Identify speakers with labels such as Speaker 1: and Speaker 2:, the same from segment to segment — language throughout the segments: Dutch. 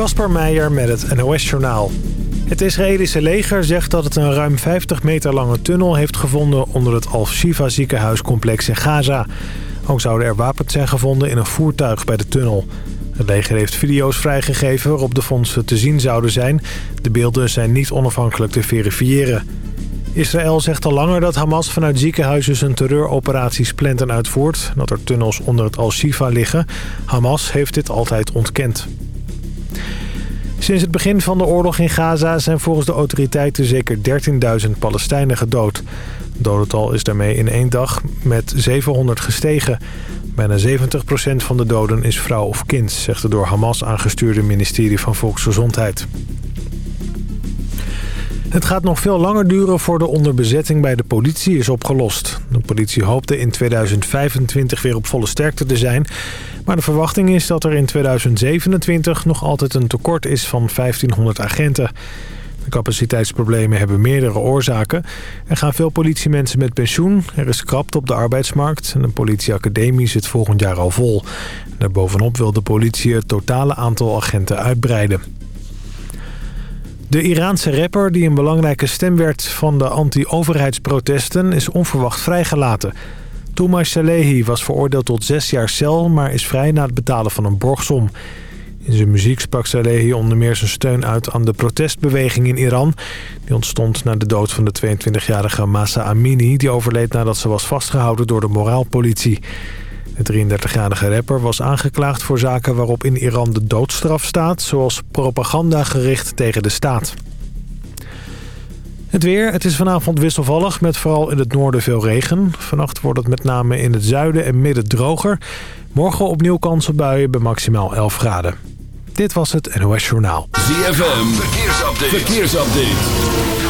Speaker 1: Kasper Meijer met het NOS-journaal. Het Israëlische leger zegt dat het een ruim 50 meter lange tunnel heeft gevonden... onder het Al-Shifa ziekenhuiscomplex in Gaza. Ook zouden er wapens zijn gevonden in een voertuig bij de tunnel. Het leger heeft video's vrijgegeven waarop de fondsen te zien zouden zijn. De beelden zijn niet onafhankelijk te verifiëren. Israël zegt al langer dat Hamas vanuit ziekenhuizen zijn terreuroperaties plant en uitvoert. Dat er tunnels onder het Al-Shifa liggen. Hamas heeft dit altijd ontkend. Sinds het begin van de oorlog in Gaza zijn volgens de autoriteiten zeker 13.000 Palestijnen gedood. Het dodental is daarmee in één dag met 700 gestegen. Bijna 70% van de doden is vrouw of kind, zegt het door Hamas aangestuurde ministerie van Volksgezondheid. Het gaat nog veel langer duren voor de onderbezetting bij de politie is opgelost. De politie hoopte in 2025 weer op volle sterkte te zijn. Maar de verwachting is dat er in 2027 nog altijd een tekort is van 1500 agenten. De capaciteitsproblemen hebben meerdere oorzaken. Er gaan veel politiemensen met pensioen, er is krapte op de arbeidsmarkt... en de politieacademie zit volgend jaar al vol. Daarbovenop wil de politie het totale aantal agenten uitbreiden. De Iraanse rapper die een belangrijke stem werd van de anti-overheidsprotesten... is onverwacht vrijgelaten... Touma Salehi was veroordeeld tot zes jaar cel, maar is vrij na het betalen van een borgsom. In zijn muziek sprak Salehi onder meer zijn steun uit aan de protestbeweging in Iran. Die ontstond na de dood van de 22-jarige Masa Amini... die overleed nadat ze was vastgehouden door de moraalpolitie. De 33-jarige rapper was aangeklaagd voor zaken waarop in Iran de doodstraf staat... zoals propaganda gericht tegen de staat. Het weer, het is vanavond wisselvallig met vooral in het noorden veel regen. Vannacht wordt het met name in het zuiden en midden droger. Morgen opnieuw kans op buien bij maximaal 11 graden. Dit was het NOS Journaal.
Speaker 2: ZFM, verkeersupdate.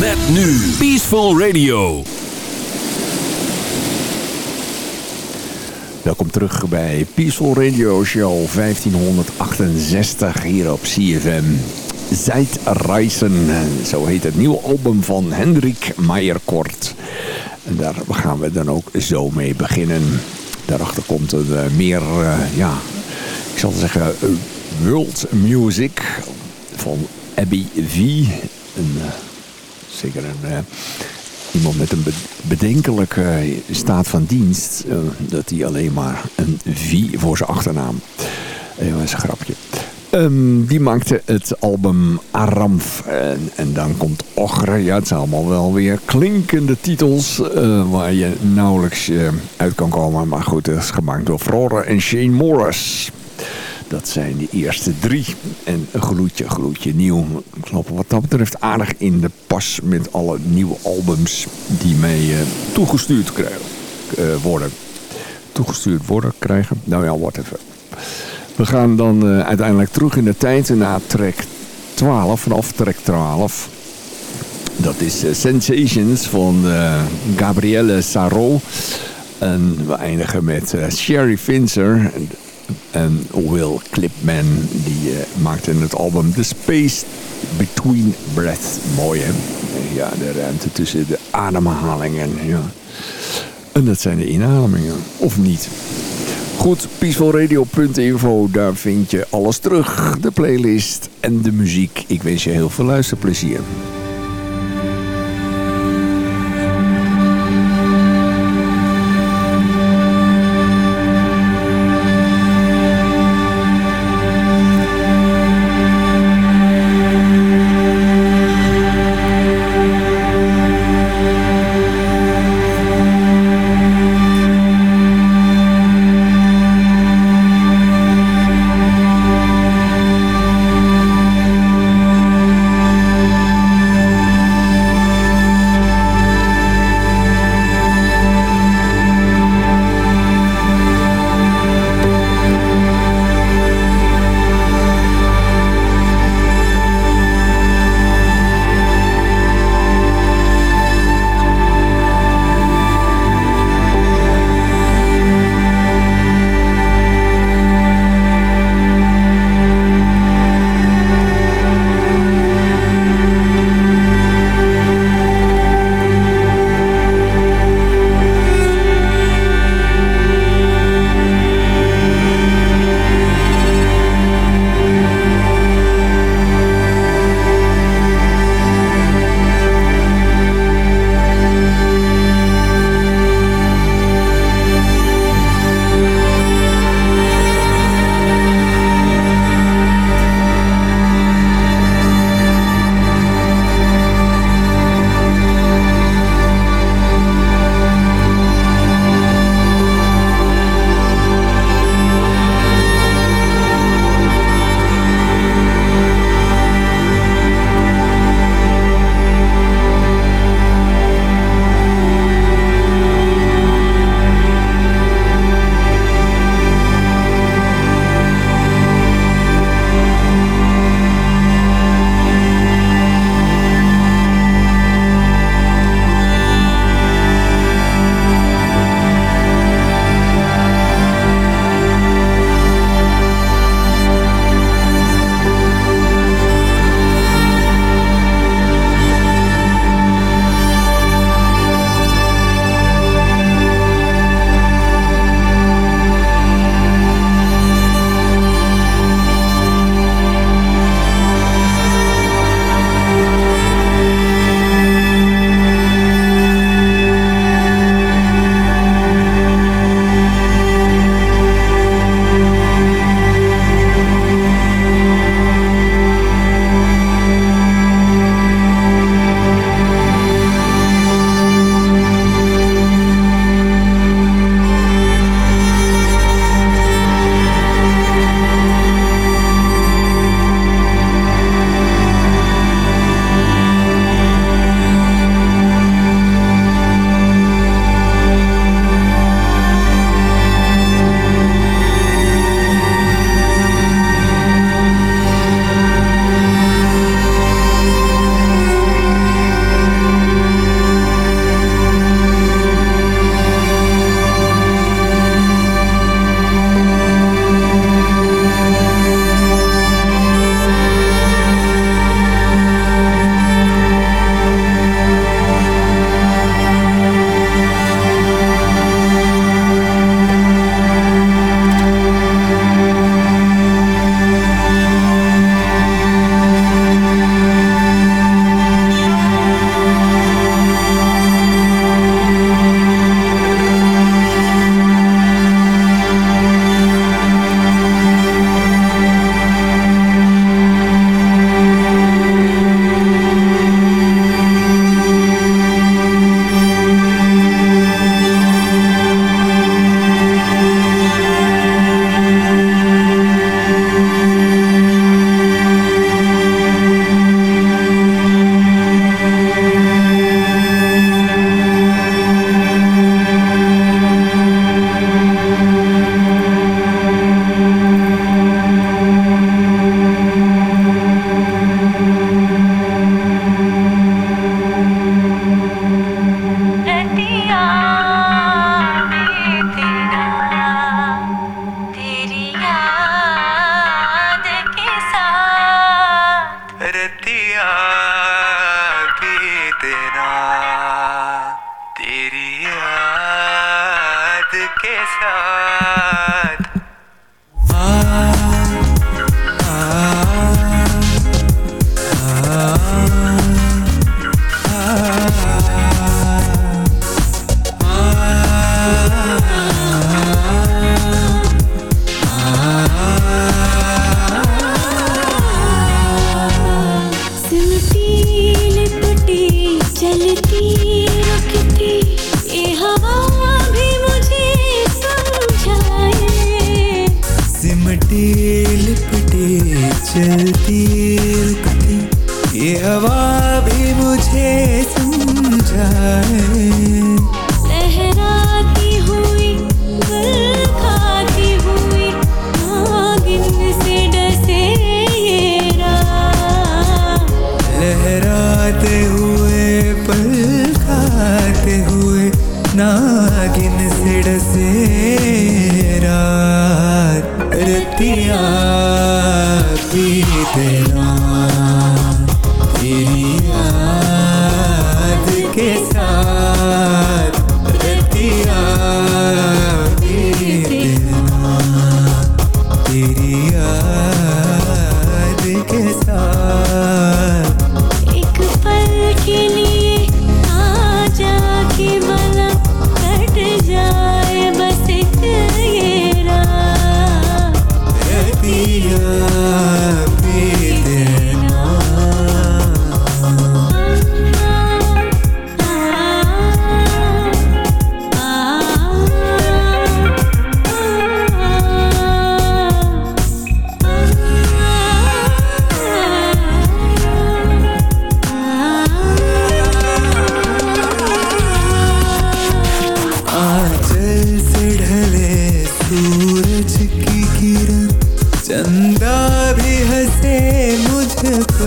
Speaker 2: Met nu Peaceful Radio.
Speaker 3: Welkom terug bij Peaceful Radio Show 1568 hier op CFM. Zeitreisen, zo heet het nieuwe album van Hendrik Meijerkort. En daar gaan we dan ook zo mee beginnen. Daarachter komt er eh, meer, uh, ja, ik zal zeggen, uh, world music van Abby V. Een, zeker een iemand met een bedenkelijke staat van dienst. Uh, dat hij alleen maar een V voor zijn achternaam. Dat is een grapje. Um, die maakte het album Aramf. En, dan komt Ogre. Ja, het zijn allemaal wel weer klinkende titels. Waar je nauwelijks uit kan komen. Maar goed, het is gemaakt door Flora en Shane Morris. Dat zijn de eerste drie. En een gloedje, gloedje nieuw. Kloppen wat dat betreft aardig in de pas met alle nieuwe albums die mij uh, toegestuurd krijgen, uh, worden. Toegestuurd worden, krijgen. Nou ja, whatever. We gaan dan uh, uiteindelijk terug in de tijd naar track 12, vanaf track 12. Dat is Sensations van Gabrielle Sarro. En we eindigen met Sherry Finzer en Will Clipman, die uh, maakte het album The Space Between Breath. Mooi hè? Ja, de ruimte tussen de ademhalingen. Ja. En dat zijn de inademingen, of niet? Goed, peacefulradio.info, daar vind je alles terug. De playlist en de muziek. Ik wens je heel veel luisterplezier.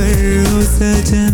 Speaker 4: 日暮
Speaker 5: 色间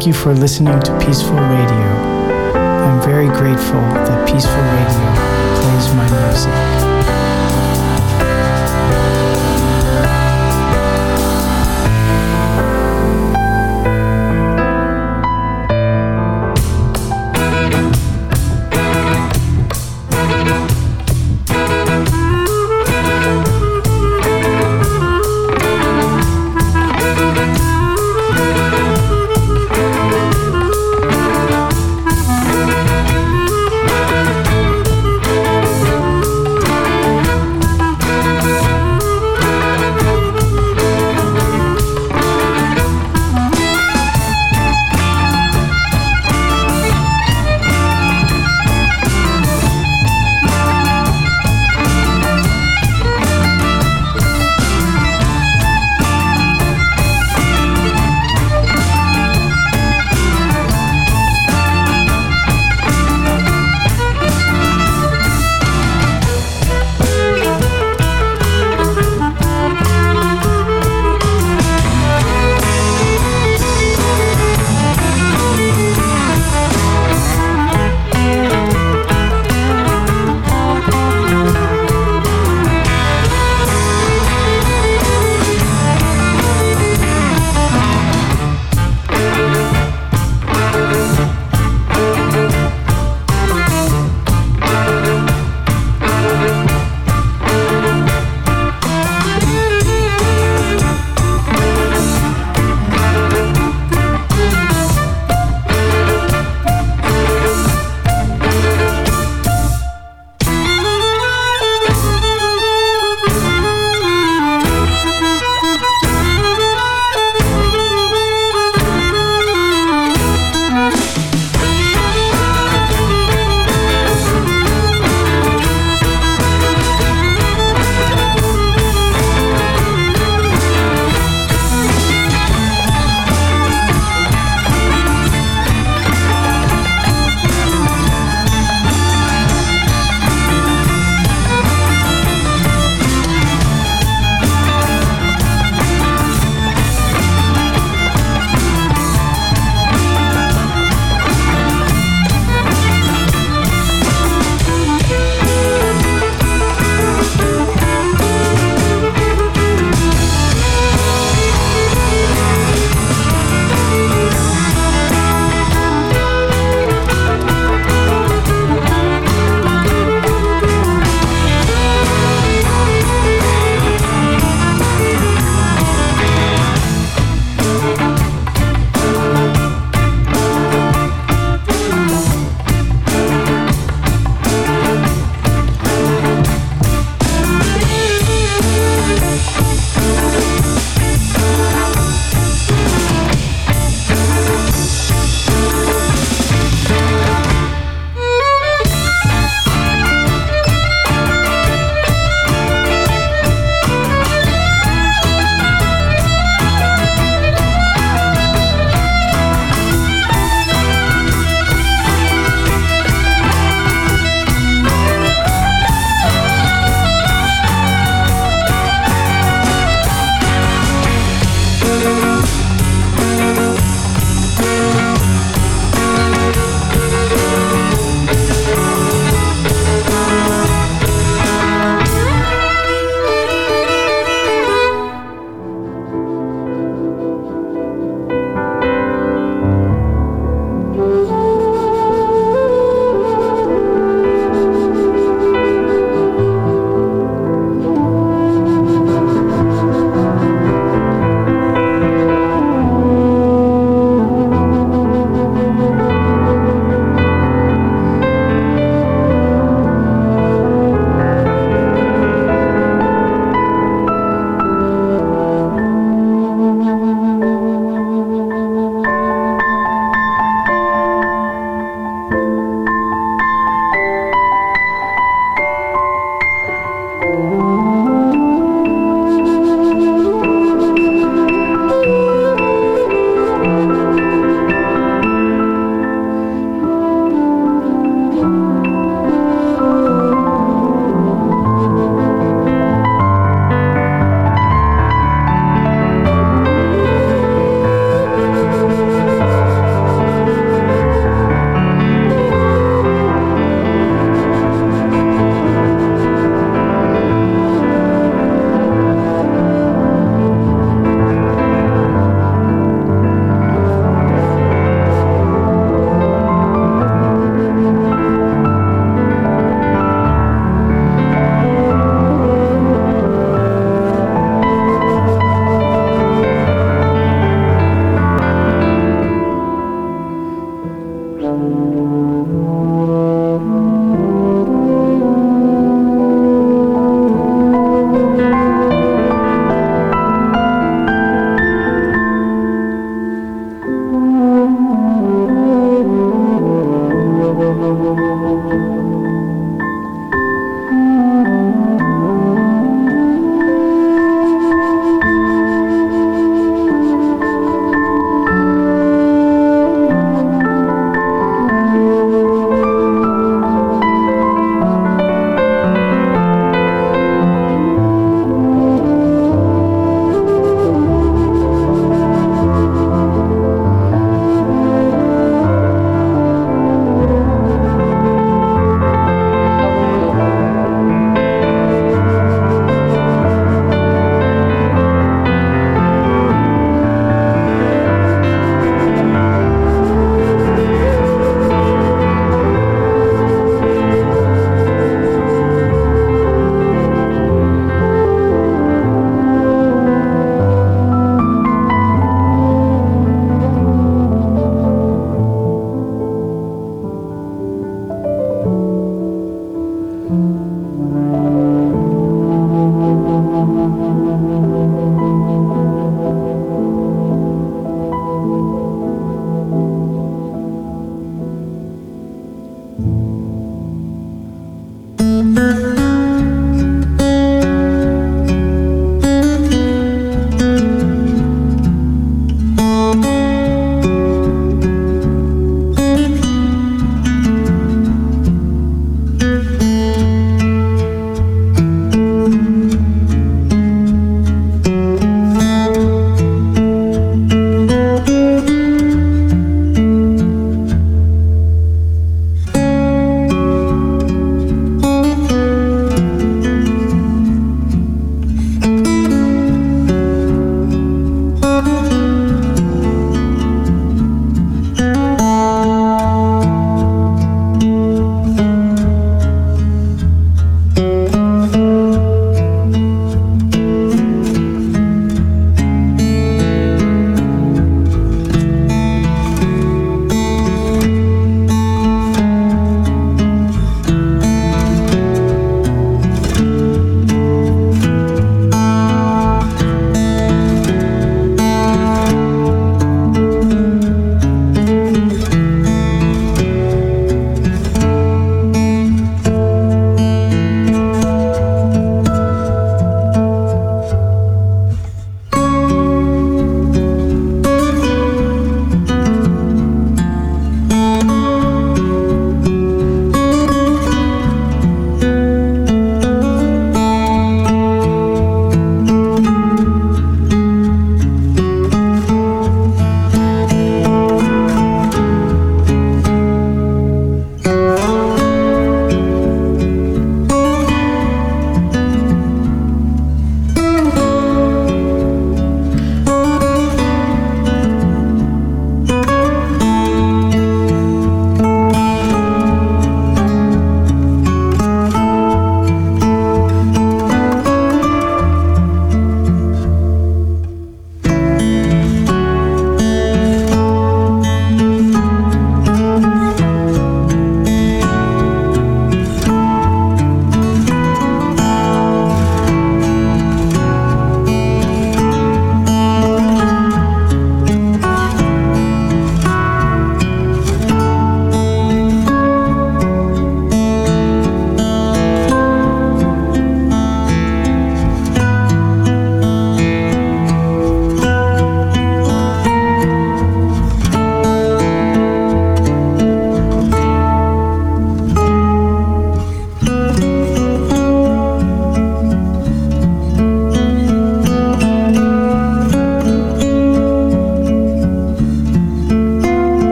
Speaker 5: Thank you for listening to Peaceful Radio. I'm very grateful that Peaceful Radio plays my music.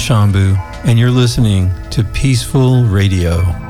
Speaker 6: Shambu, and you're listening to Peaceful Radio.